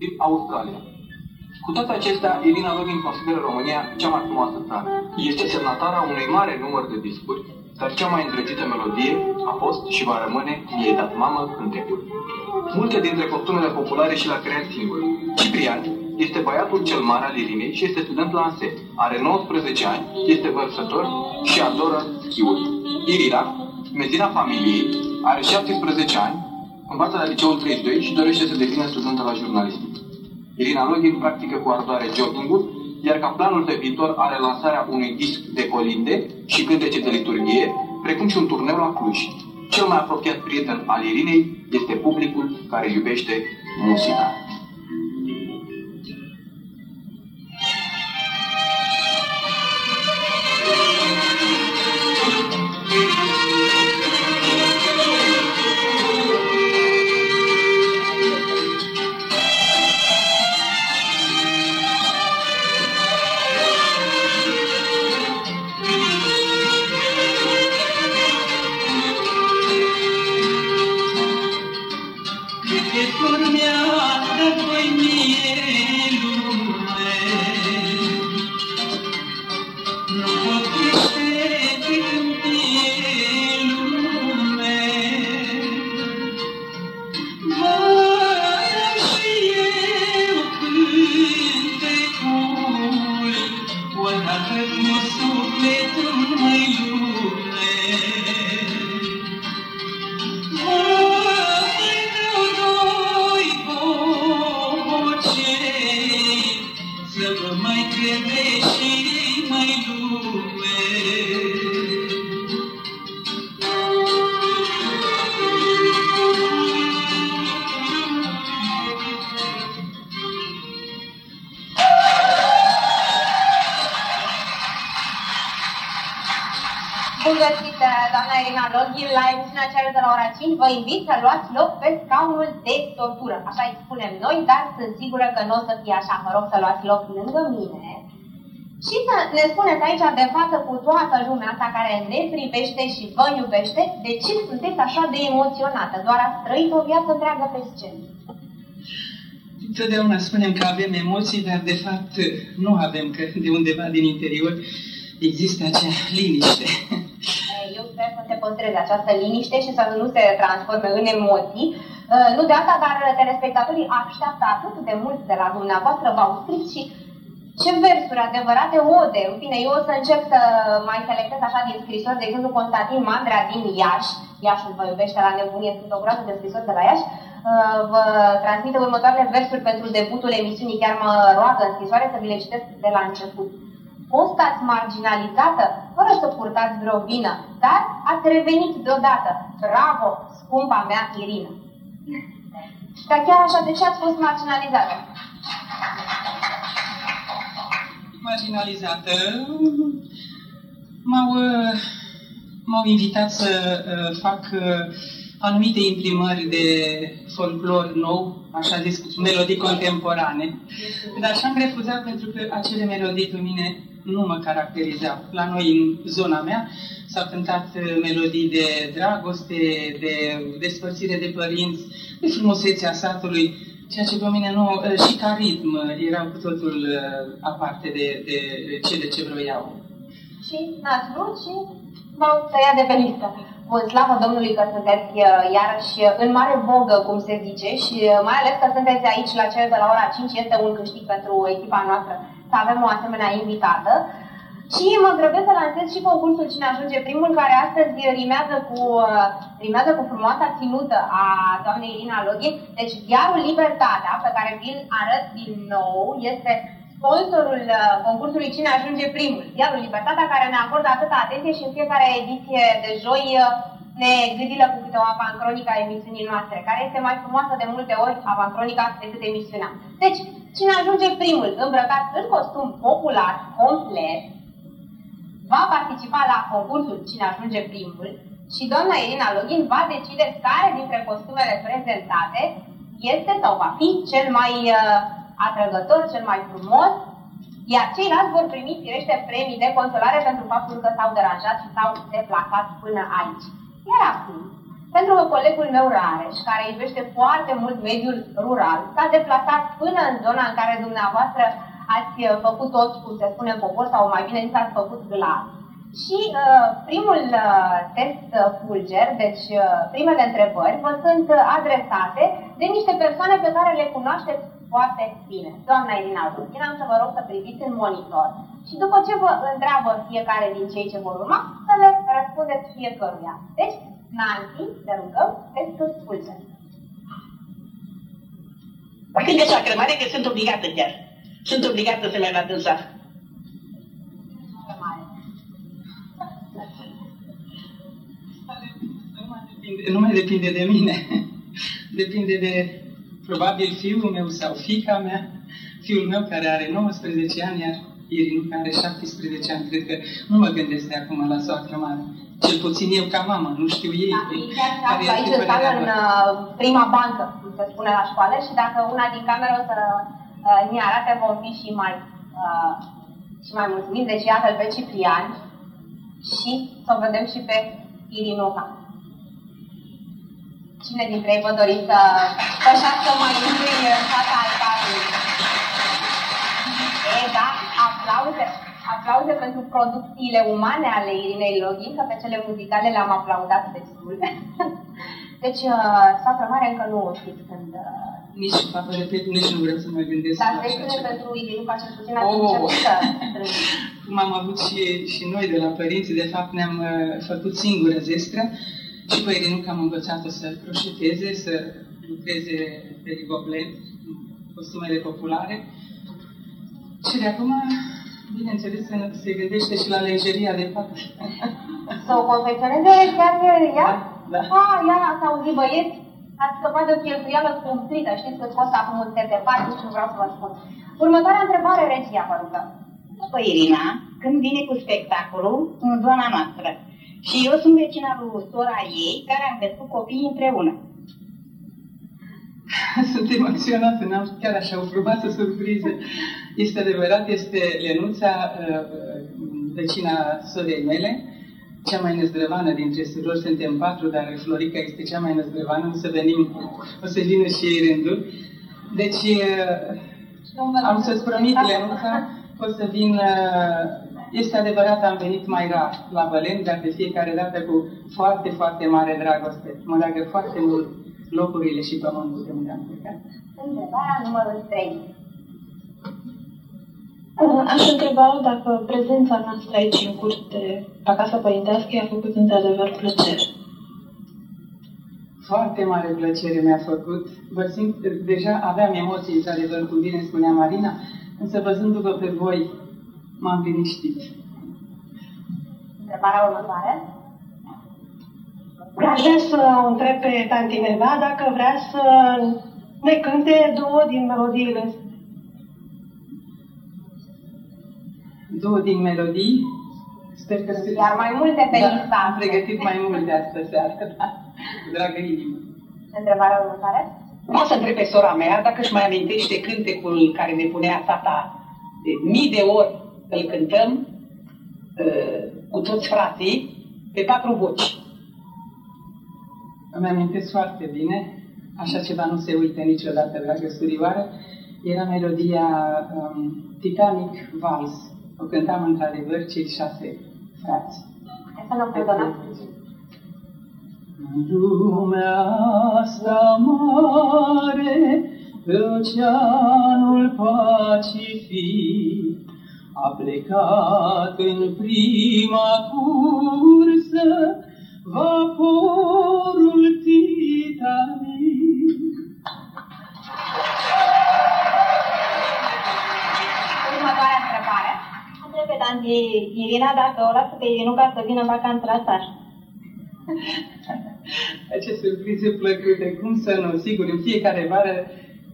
din Australia. Cu toate acestea, Irina Login consideră România cea mai frumoasă țară. Este semnatara unui mare număr de discuri, dar cea mai îndrăgită melodie a fost și va rămâne Mi-ai dat mamă cântecul. Multe dintre costumele populare și la creat singur. Ciprian este băiatul cel mare al Irinei și este student la ANSE. Are 19 ani, este vărsător și adoră schiul. Irina, mezina familiei, are 17 ani, învață la liceul 32 și dorește să devină studentă la jurnalistică. Irina Login practică cu ardoare jogging iar ca planul de viitor are lansarea unui disc de colinde și cântece de liturghie, precum și un turneu la Cluj. Cel mai apropiat prieten al Irinei este publicul care iubește muzica. Vă invit să luați loc pe scaunul de tortură. Așa îi spunem noi, dar sunt sigură că nu o să fie așa. Vă rog să luați loc lângă mine. Și să ne spuneți aici de față cu toată lumea asta care ne privește și vă iubește, de ce sunteți așa de emoționată? Doar ați trăit o viață întreagă pe scenă. Întotdeauna spunem că avem emoții, dar de fapt nu avem, că de undeva din interior există acea liniște eu sper să se păstreze această liniște și să nu se transforme în emoții. Uh, nu de asta, dar telespectatorii așteaptă atât de mult de la dumneavoastră, v-au scris și ce versuri adevărate ode. În fine, eu o să încerc să mai selectez așa din scrisori, de exemplu Constantin Mandrea din Iași, Iașul vă iubește la nebunie, sunt o groază de scrisori de la Iași, uh, vă transmite următoarele versuri pentru debutul emisiunii, chiar mă roagă în scrisoare să vi le citesc de la început. Fostați marginalizată fără să purtați vreo vină, dar ați revenit deodată. Bravo, scumpa mea Irina! Dar chiar așa, de ce ați fost marginalizată? Marginalizată? M-au, m-au invitat să uh, fac uh, anumite imprimări de folclor nou, așa zis, melodii contemporane. Dar și-am refuzat pentru că acele melodii pe mine nu mă caracterizau. La noi, în zona mea, s-au cântat uh, melodii de dragoste, de despărțire de părinți, de frumusețea satului, ceea ce pe mine nu, uh, și ca ritm, uh, erau cu totul aparte de, de cele ce vroiau. Și n-ați vrut și v-au tăiat de pe listă. Bun, slavă Domnului că sunteți iarăși în mare vogă, cum se zice, și mai ales că sunteți aici la cel de la ora 5, este un câștig pentru echipa noastră să avem o asemenea invitată. Și mă grăbesc să lansez și concursul Cine ajunge primul, care astăzi rimează cu, rimează cu frumoasa ținută a doamnei Irina Loghi. Deci diarul Libertatea, pe care vi-l arăt din nou, este sponsorul uh, concursului Cine ajunge primul. Diarul Libertatea, care ne acordă atâta atenție și în fiecare ediție de joi uh, ne gâdilă cu câte o avancronica a emisiunii noastre, care este mai frumoasă de multe ori avancronica decât emisiunea. Deci, cine ajunge primul îmbrăcat în costum popular, complet, va participa la concursul Cine ajunge primul și doamna Irina Login va decide care dintre costumele prezentate este sau va fi cel mai uh, atrăgător, cel mai frumos, iar ceilalți vor primi firește premii de consolare pentru faptul că s-au deranjat și s-au deplasat până aici. Iar acum, Pentru că colegul meu Rareș, care iubește foarte mult mediul rural, s-a deplasat până în zona în care dumneavoastră ați uh, făcut tot, cum se spune în popor, sau mai bine zis, ați făcut glas. Și uh, primul uh, test uh, fulger, deci uh, primele întrebări, vă sunt uh, adresate de niște persoane pe care le cunoașteți foarte bine. Doamna Irina Luchina, am să vă rog să priviți în monitor și după ce vă întreabă fiecare din cei ce vor urma, să le răspundeți fiecăruia. Deci, Nancy, te rugăm, testul fulger. Când e cremare, că sunt obligată chiar. Sunt obligată să merg la dânsa. Nu mai depinde de mine. Depinde de probabil fiul meu sau fica mea. Fiul meu care are 19 ani, iar Irinu care are 17 ani. Cred că nu mă gândesc de acum la soacră mare. Cel puțin eu ca mamă, nu știu ei. Da, chiar se află aici în sală în uh, prima bancă, cum se spune la școală, și dacă una din camere o să uh, ne arate, vom fi și mai, uh, și mai mulțumim. Deci iată-l pe Ciprian și să o vedem și pe Irinuca. Cine dintre ei vă doriți să pășească mai întâi în fața altarului? E, da, aplauze, aplauze pentru producțiile umane ale Irinei Login, că pe cele muzicale le-am aplaudat destul. Deci, uh, soacră mare încă nu o știți când... Uh, nici, papă, repet, nici nu vreau să mai gândesc Dar la așa veștile ceva. pentru Irinuca cel puțin ați Oh. început să Cum am avut și, și noi de la părinți, de fapt ne-am uh, făcut singură zestra și pe Irinuca am învățat-o să croșeteze, să lucreze pe goblet, costumele populare. Și de acum, bineînțeles, se, se gândește și la lenjeria de pat. să o confecționeze chiar ea? Da. Ah, ia, ați auzit băieți? Ați scăpat de o cheltuială cumplită, știți că costă acum un set de bani, nici nu vreau să vă spun. Următoarea întrebare, regia, vă rugăm. După Irina, când vine cu spectacolul în zona noastră. Și eu sunt vecina lui sora ei, care am crescut copiii împreună. Sunt emoționată, n-am chiar așa o frumoasă surpriză. Este adevărat, este Lenuța, uh, vecina sorei mele, cea mai năzdrăvană dintre surori, suntem patru, dar Florica este cea mai năzdrăvană, o să venim, o să vină și ei rândul. Deci, uh, am să-ți promit, Lenuța, că o să vin, uh, este adevărat, am venit mai rar la Vălen, dar de fiecare dată cu foarte, foarte mare dragoste. Mă leagă foarte mult locurile și pământul de unde am plecat. Întrebarea numărul 3. Aș întreba dacă prezența noastră aici în curte, la Casa Părintească, i-a făcut într-adevăr plăcere. Foarte mare plăcere mi-a făcut. Vă simt, deja aveam emoții, într-adevăr, cum bine spunea Marina, însă văzându-vă pe voi, m-am liniștit. Întrebarea următoare. Aș vrea să o întreb pe tanti Neva dacă vrea să ne cânte două din melodiile Două din melodii, sper că se... Iar mai multe pe da, lista am pregătit mai multe astă seară, da. Cu dragă inimă. Întrebarea următoare. Vreau să întreb pe sora mea dacă își mai amintește cântecul care ne punea tata de mii de ori îl cântăm uh, cu toți frații pe patru voci. Îmi amintesc foarte bine, așa ceva nu se uită niciodată, dragă surioară, era melodia um, Titanic Vals. O cântam într-adevăr cei șase frați. Hai să ne coordonați. În lumea asta mare, pe oceanul Pacific, a plecat în prima cursă vaporul Titanic. Următoarea întrebare. Întreb pe tanti Irina dacă o lasă pe Irinuca să vină în vacanță la țară. Ce surprize plăcute, cum să nu? Sigur, în fiecare vară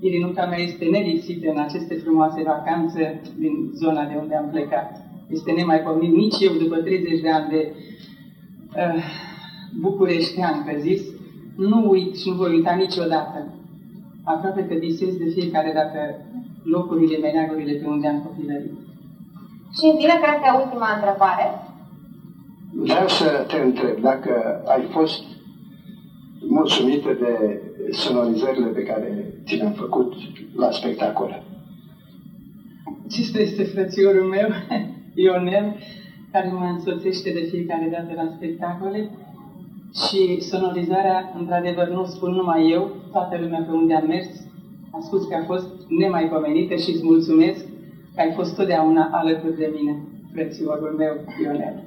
Irinuca mea este nelipsită în aceste frumoase vacanțe din zona de unde am plecat. Este nemaipomenit. Nici eu, după 30 de ani de uh, bucureștean, că zis, nu uit și nu voi uita niciodată. Aproape că visez de fiecare dată locurile, meneagurile pe unde am copilărit. Și în fine, cred că ultima întrebare. Vreau să te întreb dacă ai fost mulțumită de sonorizările pe care ți le-am făcut la spectacol. Acesta este frățiorul meu, Ionel, care mă însoțește de fiecare dată la spectacole. Și sonorizarea, într-adevăr, nu spun numai eu, toată lumea pe unde am mers a spus că a fost nemaipomenită și îți mulțumesc că ai fost totdeauna alături de mine, frățiorul meu, Ionel.